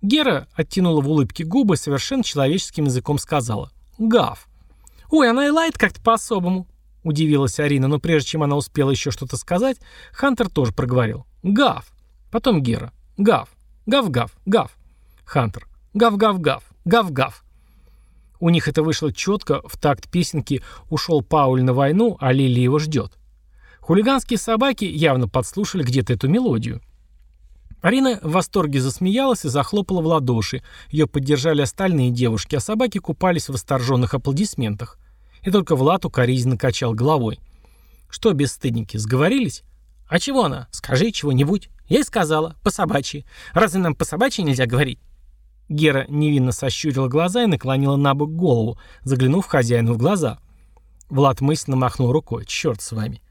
Гера оттянула в улыбке губы и совершенно человеческим языком сказала «Гав». «Ой, она и лает как-то по-особому. Удивилась Арина, но прежде чем она успела еще что-то сказать, Хантер тоже проговорил. «Гав!» Потом Гера. «Гав! Гав-гав! Гав!» Хантер. «Гав-гав-гав! Гав-гав!» У них это вышло четко, в такт песенки «Ушел Пауль на войну, а Лили его ждет». Хулиганские собаки явно подслушали где-то эту мелодию. Арина в восторге засмеялась и захлопала в ладоши. Ее поддержали остальные девушки, а собаки купались в восторженных аплодисментах. И только Влад укоризненно качал головой. «Что, бесстыдники, сговорились?» «А чего она? Скажи чего-нибудь». Я и сказала, по собачьи. Разве нам по собачьи нельзя говорить? Гера невинно сощурила глаза и наклонила на бок голову, заглянув хозяину в глаза. Влад мысленно махнул рукой. «Черт с вами».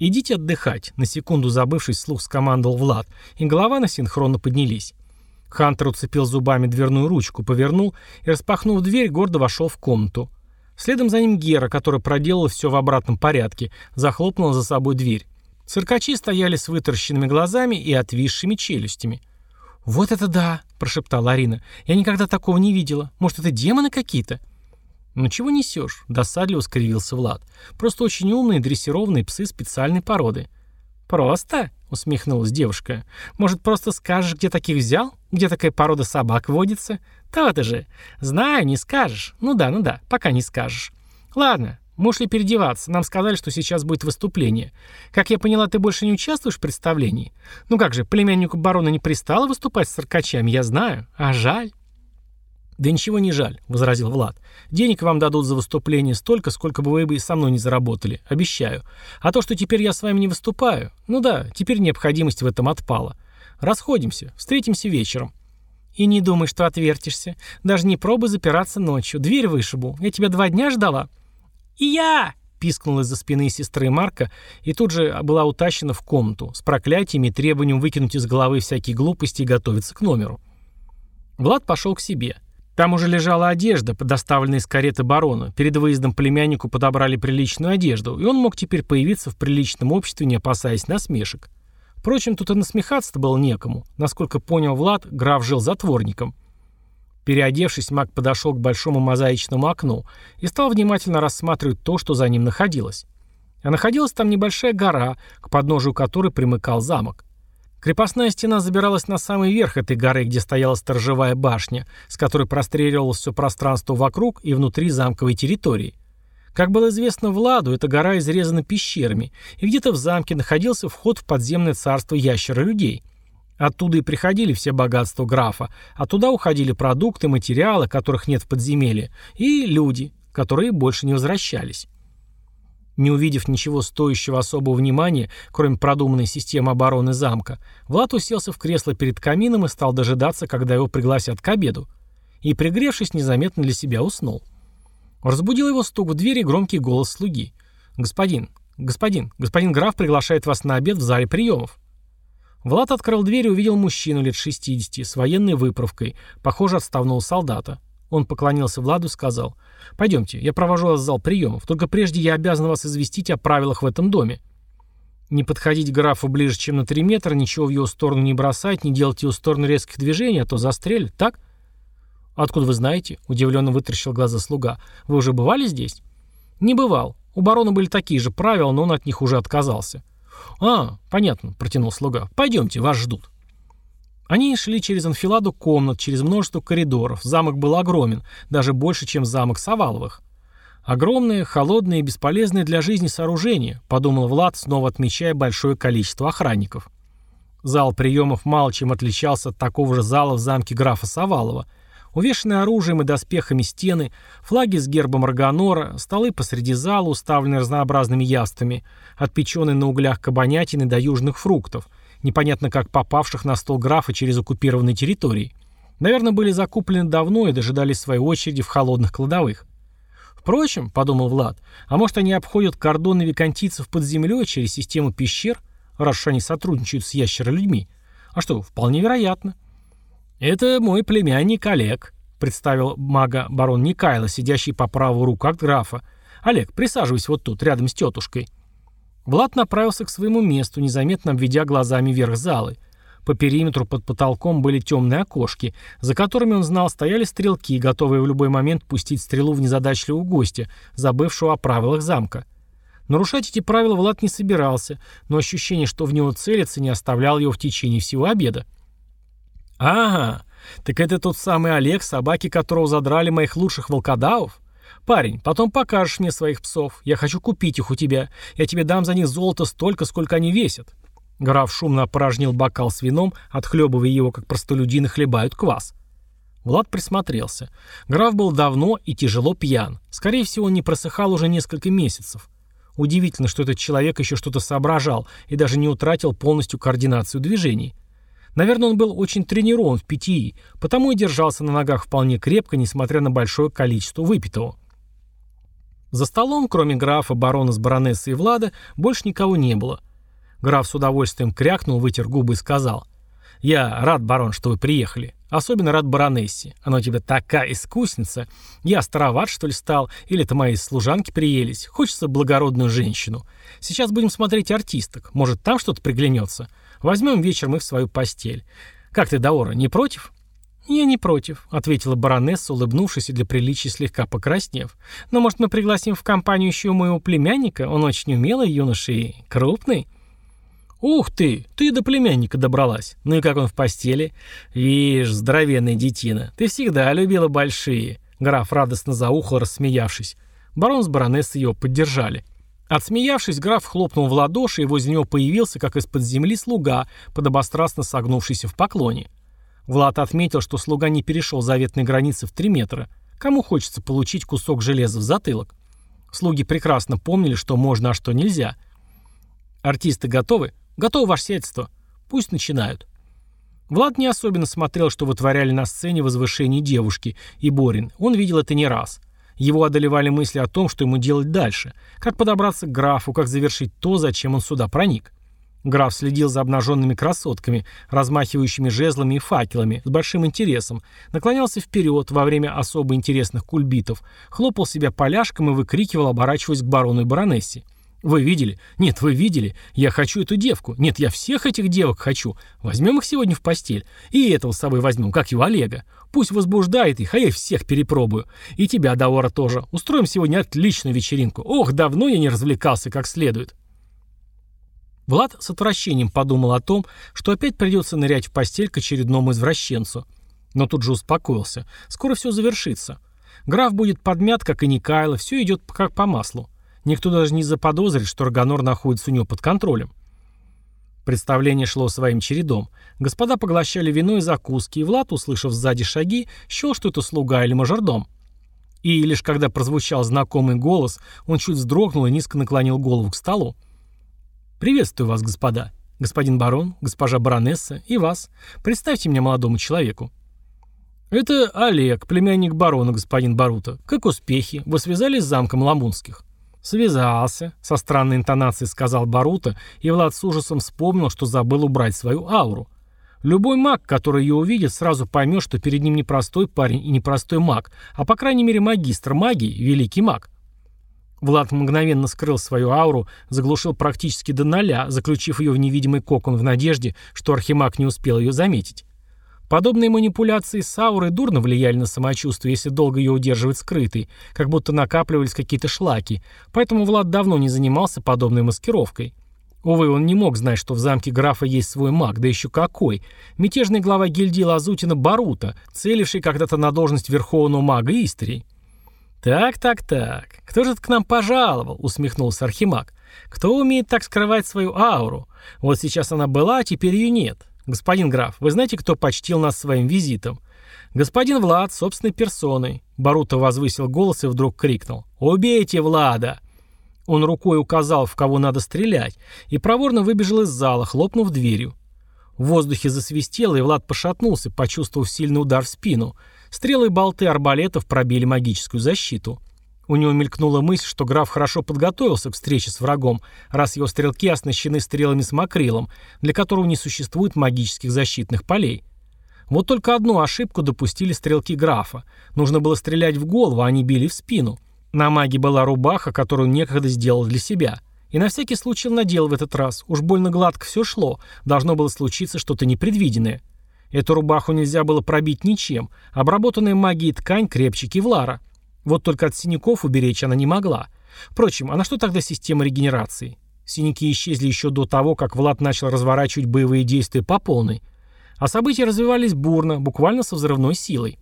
«Идите отдыхать», — на секунду забывшись, слух скомандовал Влад, и голова на синхронно поднялись. Хантер уцепил зубами дверную ручку, повернул и, распахнув дверь, гордо вошел в комнату. Следом за ним Гера, которая проделала все в обратном порядке, захлопнула за собой дверь. Циркачи стояли с вытаращенными глазами и отвисшими челюстями. «Вот это да!» – прошептала Арина. «Я никогда такого не видела. Может, это демоны какие-то?» «Ну чего несешь?» – досадливо скривился Влад. «Просто очень умные дрессированные псы специальной породы». «Просто?» – усмехнулась девушка. «Может, просто скажешь, где таких взял? Где такая порода собак водится? «То-то же. Знаю, не скажешь. Ну да, ну да, пока не скажешь. Ладно, можешь ли переодеваться? Нам сказали, что сейчас будет выступление. Как я поняла, ты больше не участвуешь в представлении? Ну как же, племяннику барона не пристало выступать с циркачами, я знаю. А жаль». «Да ничего не жаль», — возразил Влад. «Денег вам дадут за выступление столько, сколько бы вы бы со мной не заработали. Обещаю. А то, что теперь я с вами не выступаю, ну да, теперь необходимость в этом отпала. Расходимся. Встретимся вечером». «И не думай, что отвертишься. Даже не пробуй запираться ночью. Дверь вышибу. Я тебя два дня ждала». «И я!» — пискнула из-за спины сестры Марка и тут же была утащена в комнату с проклятиями и требованием выкинуть из головы всякие глупости и готовиться к номеру. Влад пошел к себе. Там уже лежала одежда, доставленная из кареты барона. Перед выездом племяннику подобрали приличную одежду, и он мог теперь появиться в приличном обществе, не опасаясь насмешек. Впрочем, тут и насмехаться-то было некому. Насколько понял Влад, граф жил затворником. Переодевшись, маг подошел к большому мозаичному окну и стал внимательно рассматривать то, что за ним находилось. А находилась там небольшая гора, к подножию которой примыкал замок. Крепостная стена забиралась на самый верх этой горы, где стояла сторожевая башня, с которой простреливалось все пространство вокруг и внутри замковой территории. Как было известно Владу, эта гора изрезана пещерами, и где-то в замке находился вход в подземное царство ящера-людей. Оттуда и приходили все богатства графа, а туда уходили продукты, материалы, которых нет в подземелье, и люди, которые больше не возвращались. Не увидев ничего стоящего особого внимания, кроме продуманной системы обороны замка, Влад уселся в кресло перед камином и стал дожидаться, когда его пригласят к обеду. И, пригревшись, незаметно для себя уснул. Разбудил его стук в двери громкий голос слуги. «Господин, господин, господин граф приглашает вас на обед в зале приемов». Влад открыл дверь и увидел мужчину лет 60 с военной выправкой, похоже, отставного солдата. Он поклонился Владу и сказал, «Пойдемте, я провожу вас в зал приемов, только прежде я обязан вас известить о правилах в этом доме». Не подходить графу ближе, чем на 3 метра, ничего в его сторону не бросать, не делать его сторону резких движений, а то застрелят, так? «Откуда вы знаете?» – удивленно вытаращил глаза слуга. «Вы уже бывали здесь?» «Не бывал. У барона были такие же правила, но он от них уже отказался». «А, понятно», – протянул слуга. «Пойдемте, вас ждут». Они шли через анфиладу комнат, через множество коридоров. Замок был огромен, даже больше, чем замок Саваловых. «Огромные, холодные и бесполезные для жизни сооружения», – подумал Влад, снова отмечая большое количество охранников. Зал приемов мало чем отличался от такого же зала в замке графа Савалова – Увешанные оружием и доспехами стены, флаги с гербом Рагонора, столы посреди зала, уставленные разнообразными яствами, отпеченные на углях кабанятины до южных фруктов, непонятно как попавших на стол графа через оккупированные территории. Наверное, были закуплены давно и дожидались своей очереди в холодных кладовых. Впрочем, подумал Влад, а может они обходят кордоны викантийцев под землей через систему пещер, раз уж они сотрудничают с ящеролюдьми? А что, вполне вероятно. «Это мой племянник Олег», — представил мага барон Никайло, сидящий по правую руку от графа. «Олег, присаживайся вот тут, рядом с тетушкой». Влад направился к своему месту, незаметно обведя глазами верх залы. По периметру под потолком были темные окошки, за которыми он знал стояли стрелки, готовые в любой момент пустить стрелу в незадачливого гостя, забывшего о правилах замка. Нарушать эти правила Влад не собирался, но ощущение, что в него целятся, не оставляло его в течение всего обеда. «Ага, так это тот самый Олег, собаки которого задрали моих лучших волкодавов? Парень, потом покажешь мне своих псов. Я хочу купить их у тебя. Я тебе дам за них золото столько, сколько они весят». Граф шумно опорожнил бокал с вином, отхлебывая его, как простолюдины хлебают квас. Влад присмотрелся. Граф был давно и тяжело пьян. Скорее всего, он не просыхал уже несколько месяцев. Удивительно, что этот человек еще что-то соображал и даже не утратил полностью координацию движений. Наверное, он был очень тренирован в питьи, потому и держался на ногах вполне крепко, несмотря на большое количество выпитого. За столом, кроме графа, барона с баронессой и Влада, больше никого не было. Граф с удовольствием крякнул, вытер губы и сказал. «Я рад, барон, что вы приехали. Особенно рад баронессе. Она у тебя такая искусница. Я староват, что ли, стал? Или это мои служанки приелись? Хочется благородную женщину. Сейчас будем смотреть артисток. Может, там что-то приглянется? Возьмем вечером их в свою постель. Как ты, Даора, не против?» «Я не против», — ответила баронесса, улыбнувшись и для приличия слегка покраснев. «Но, может, мы пригласим в компанию еще моего племянника? Он очень умелый юноша и крупный». «Ух ты! Ты до племянника добралась. Ну и как он в постели?» «Вишь, здоровенная детина. Ты всегда любила большие». Граф радостно заухал, рассмеявшись. Барон с баронессой его поддержали. Отсмеявшись, граф хлопнул в ладоши, и возле него появился, как из-под земли, слуга, подобострастно согнувшийся в поклоне. Влад отметил, что слуга не перешел заветной границы в три метра. Кому хочется получить кусок железа в затылок? Слуги прекрасно помнили, что можно, а что нельзя. «Артисты готовы?» «Готово, ваше сельство. Пусть начинают». Влад не особенно смотрел, что вытворяли на сцене возвышение девушки и Борин. Он видел это не раз – его одолевали мысли о том, что ему делать дальше, как подобраться к графу, как завершить то, зачем он сюда проник. Граф следил за обнаженными красотками, размахивающими жезлами и факелами, с большим интересом, наклонялся вперед во время особо интересных кульбитов, хлопал себя поляшком и выкрикивал, оборачиваясь к барону и баронессе. Вы видели? Нет, вы видели? Я хочу эту девку. Нет, я всех этих девок хочу. Возьмем их сегодня в постель. И этого с собой возьмем, как его Олега. Пусть возбуждает их, а я всех перепробую. И тебя, Даора, тоже. Устроим сегодня отличную вечеринку. Ох, давно я не развлекался как следует. Влад с отвращением подумал о том, что опять придется нырять в постель к очередному извращенцу. Но тут же успокоился. Скоро все завершится. Граф будет подмят, как и Никайло, все идет как по маслу. Никто даже не заподозрит, что Рагонор находится у него под контролем. Представление шло своим чередом. Господа поглощали вино и закуски, и Влад, услышав сзади шаги, счел, что это слуга или мажордом. И лишь когда прозвучал знакомый голос, он чуть вздрогнул и низко наклонил голову к столу. «Приветствую вас, господа. Господин барон, госпожа баронесса и вас. Представьте меня молодому человеку». «Это Олег, племянник барона, господин Барута. Как успехи? Вы связались с замком Ламунских?» «Связался», — со странной интонацией сказал Барута, и Влад с ужасом вспомнил, что забыл убрать свою ауру. Любой маг, который ее увидит, сразу поймет, что перед ним не простой парень и не простой маг, а по крайней мере магистр магии, великий маг. Влад мгновенно скрыл свою ауру, заглушил практически до ноля, заключив ее в невидимый кокон в надежде, что архимаг не успел ее заметить. Подобные манипуляции с аурой дурно влияли на самочувствие, если долго ее удерживать скрытой, как будто накапливались какие-то шлаки, поэтому Влад давно не занимался подобной маскировкой. Увы, он не мог знать, что в замке графа есть свой маг, да еще какой. Мятежный глава гильдии Лазутина Барута, целивший когда-то на должность верховного мага Истрии. «Так, так, так. Кто же к нам пожаловал?» — усмехнулся Архимаг. «Кто умеет так скрывать свою ауру? Вот сейчас она была, а теперь ее нет. «Господин граф, вы знаете, кто почтил нас своим визитом?» «Господин Влад, собственной персоной». Барута возвысил голос и вдруг крикнул. «Убейте Влада!» Он рукой указал, в кого надо стрелять, и проворно выбежал из зала, хлопнув дверью. В воздухе засвистело, и Влад пошатнулся, почувствовав сильный удар в спину. Стрелы и болты арбалетов пробили магическую защиту. У него мелькнула мысль, что граф хорошо подготовился к встрече с врагом, раз его стрелки оснащены стрелами с макрилом, для которого не существует магических защитных полей. Вот только одну ошибку допустили стрелки графа. Нужно было стрелять в голову, а они били в спину. На маге была рубаха, которую некогда сделал для себя. И на всякий случай надел в этот раз. Уж больно гладко все шло. Должно было случиться что-то непредвиденное. Эту рубаху нельзя было пробить ничем. Обработанная магией ткань крепче кевлара. Вот только от синяков уберечь она не могла. Впрочем, а на что тогда система регенерации? Синяки исчезли еще до того, как Влад начал разворачивать боевые действия по полной. А события развивались бурно, буквально со взрывной силой.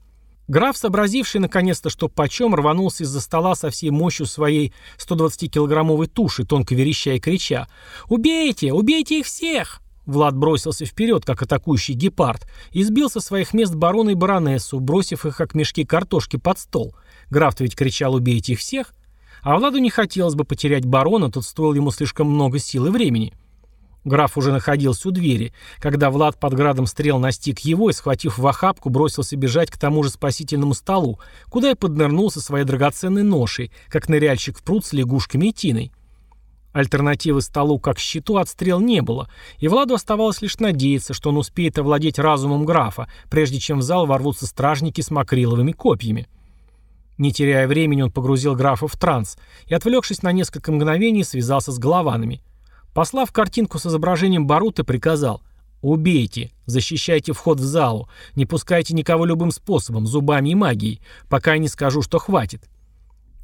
Граф, сообразивший наконец-то, что почем, рванулся из-за стола со всей мощью своей 120-килограммовой туши, тонко вереща и крича «Убейте! Убейте их всех!» Влад бросился вперед, как атакующий гепард, и сбил со своих мест барона и баронессу, бросив их, как мешки картошки, под стол. Граф-то ведь кричал «убейте их всех!» А Владу не хотелось бы потерять барона, тут стоил ему слишком много сил и времени. Граф уже находился у двери, когда Влад под градом стрел настиг его и, схватив в охапку, бросился бежать к тому же спасительному столу, куда и поднырнул со своей драгоценной ношей, как ныряльщик в пруд с лягушками и тиной. Альтернативы столу как щиту от стрел не было, и Владу оставалось лишь надеяться, что он успеет овладеть разумом графа, прежде чем в зал ворвутся стражники с макриловыми копьями. Не теряя времени, он погрузил графа в транс и, отвлекшись на несколько мгновений, связался с голованами. Послав картинку с изображением Барута, приказал «Убейте, защищайте вход в залу, не пускайте никого любым способом, зубами и магией, пока я не скажу, что хватит».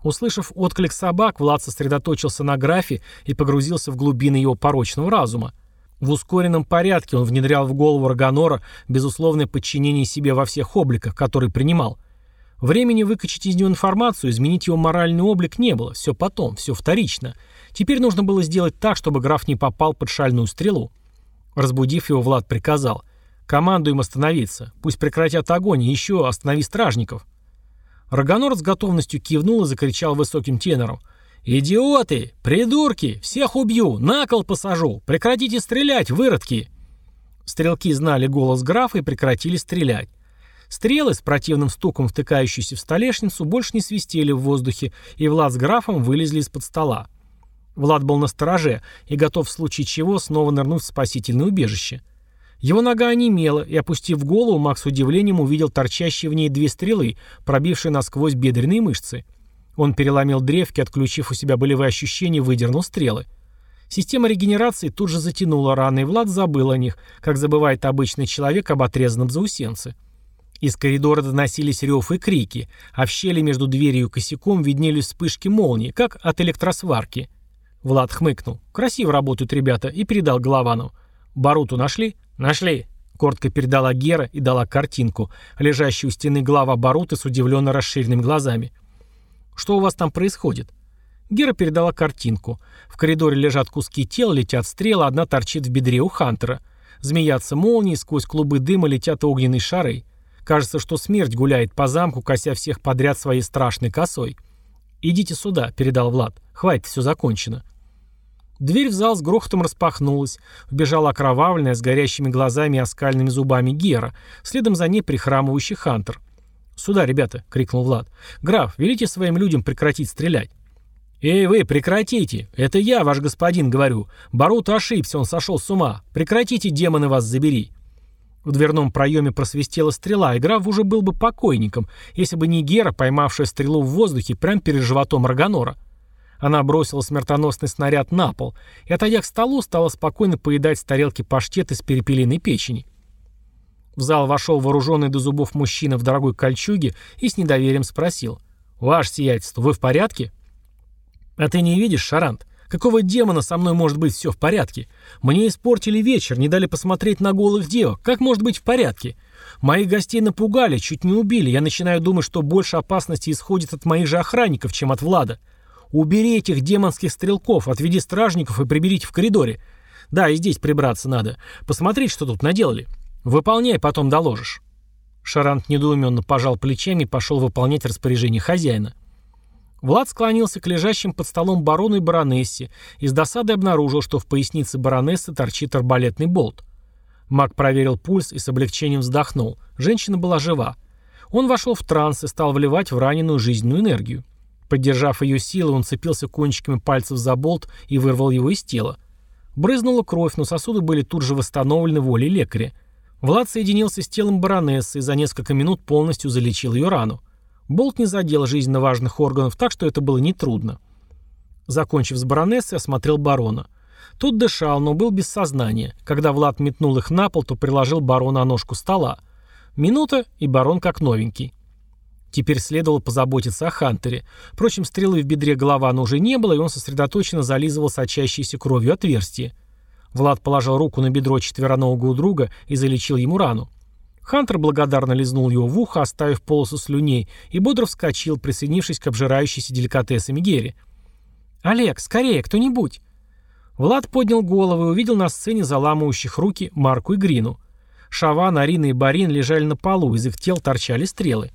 Услышав отклик собак, Влад сосредоточился на графе и погрузился в глубины его порочного разума. В ускоренном порядке он внедрял в голову Рагонора безусловное подчинение себе во всех обликах, которые принимал. Времени выкачать из него информацию, изменить его моральный облик не было, все потом, все вторично. Теперь нужно было сделать так, чтобы граф не попал под шальную стрелу. Разбудив его, Влад приказал. «Команду им остановиться. Пусть прекратят огонь, и еще останови стражников». Рагонор с готовностью кивнул и закричал высоким тенором. «Идиоты! Придурки! Всех убью! На кол посажу! Прекратите стрелять, выродки!» Стрелки знали голос графа и прекратили стрелять. Стрелы, с противным стуком втыкающиеся в столешницу, больше не свистели в воздухе, и Влад с графом вылезли из-под стола. Влад был на стороже и готов в случае чего снова нырнуть в спасительное убежище. Его нога онемела, и, опустив голову, Макс с удивлением увидел торчащие в ней две стрелы, пробившие насквозь бедренные мышцы. Он переломил древки, отключив у себя болевые ощущения, выдернул стрелы. Система регенерации тут же затянула раны, и Влад забыл о них, как забывает обычный человек об отрезанном заусенце. Из коридора доносились рев и крики, а в щели между дверью и косяком виднелись вспышки молнии, как от электросварки. Влад хмыкнул. «Красиво работают ребята» и передал Головану. «Баруту нашли?» «Нашли. Коротко передала Гера и дала картинку. Лежащая у стены глава Баруты с удивленно расширенными глазами. «Что у вас там происходит?» Гера передала картинку. В коридоре лежат куски тел, летят стрелы, одна торчит в бедре у Хантера. Змеятся молнии, сквозь клубы дыма летят огненные шары. Кажется, что смерть гуляет по замку, кося всех подряд своей страшной косой. «Идите сюда», — передал Влад. «Хватит, все закончено». Дверь в зал с грохотом распахнулась. Вбежала окровавленная, с горящими глазами и оскальными зубами Гера. Следом за ней прихрамывающий Хантер. «Сюда, ребята!» — крикнул Влад. «Граф, велите своим людям прекратить стрелять». «Эй вы, прекратите! Это я, ваш господин, говорю. Барут ошибся, он сошел с ума. Прекратите, демоны, вас забери!» В дверном проеме просвистела стрела, и граф уже был бы покойником, если бы не Гера, поймавшая стрелу в воздухе прямо перед животом Рагонора. Она бросила смертоносный снаряд на пол и, отойдя к столу, стала спокойно поедать с тарелки паштет из перепелиной печени. В зал вошел вооруженный до зубов мужчина в дорогой кольчуге и с недоверием спросил. «Ваше сиятельство, вы в порядке?» «А ты не видишь, Шарант? Какого демона со мной может быть все в порядке? Мне испортили вечер, не дали посмотреть на голых девок. Как может быть в порядке? Моих гостей напугали, чуть не убили. Я начинаю думать, что больше опасности исходит от моих же охранников, чем от Влада. Убери этих демонских стрелков, отведи стражников и приберите в коридоре. Да, и здесь прибраться надо. Посмотреть, что тут наделали. Выполняй, потом доложишь». Шарант недоуменно пожал плечами и пошел выполнять распоряжение хозяина. Влад склонился к лежащим под столом барону и баронессе и с досадой обнаружил, что в пояснице баронессы торчит арбалетный болт. Маг проверил пульс и с облегчением вздохнул. Женщина была жива. Он вошел в транс и стал вливать в раненую жизненную энергию. Поддержав ее силы, он цепился кончиками пальцев за болт и вырвал его из тела. Брызнула кровь, но сосуды были тут же восстановлены волей лекаря. Влад соединился с телом баронессы и за несколько минут полностью залечил ее рану. Болт не задел жизненно важных органов, так что это было нетрудно. Закончив с баронессой, осмотрел барона. Тот дышал, но был без сознания. Когда Влад метнул их на пол, то приложил барона на ножку стола. Минута, и барон как новенький. Теперь следовало позаботиться о Хантере. Впрочем, стрелы в бедре Голована уже не было, и он сосредоточенно зализывал сочащейся кровью отверстие. Влад положил руку на бедро четвероногого друга и залечил ему рану. Хантер благодарно лизнул его в ухо, оставив полосу слюней, и бодро вскочил, присоединившись к обжирающейся деликатесами Гере. «Олег, скорее, кто-нибудь!» Влад поднял голову и увидел на сцене заламывающих руки Марку и Грину. Шаван, Арина и Барин лежали на полу, из их тел торчали стрелы.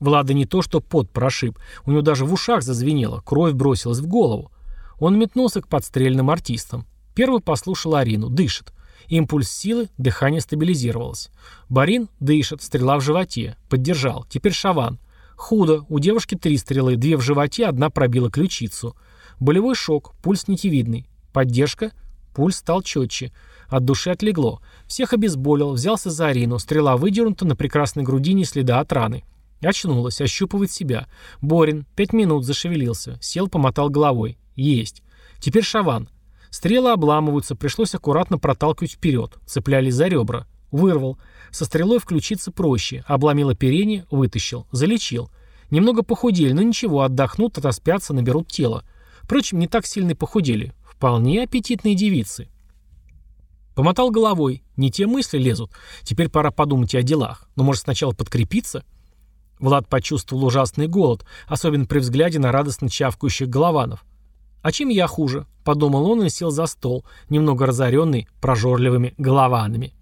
Влада не то что пот прошиб, у него даже в ушах зазвенело, кровь бросилась в голову. Он метнулся к подстрельным артистам. Первый послушал Арину, дышит. Импульс силы, дыхание стабилизировалось. Барин дышит, стрела в животе. Поддержал. Теперь Шаван. Худо. У девушки три стрелы, две в животе, одна пробила ключицу. Болевой шок, пульс нитевидный. Поддержка. Пульс стал четче. От души отлегло. Всех обезболил, взялся за Арину. Стрела выдернута, на прекрасной грудине следа от раны. Очнулась, ощупывает себя. Борин. Пять минут, зашевелился. Сел, помотал головой. Есть. Теперь Шаван. Стрелы обламываются, пришлось аккуратно проталкивать вперед. Цеплялись за ребра. Вырвал. Со стрелой включиться проще. Обломил оперение, вытащил. Залечил. Немного похудели, но ничего, отдохнут, отоспятся, наберут тело. Впрочем, не так сильно похудели. Вполне аппетитные девицы. Помотал головой. Не те мысли лезут. Теперь пора подумать о делах. Но может сначала подкрепиться? Влад почувствовал ужасный голод, особенно при взгляде на радостно чавкающих голованов. «А чем я хуже?» – подумал он и сел за стол, немного разоренный прожорливыми голованами.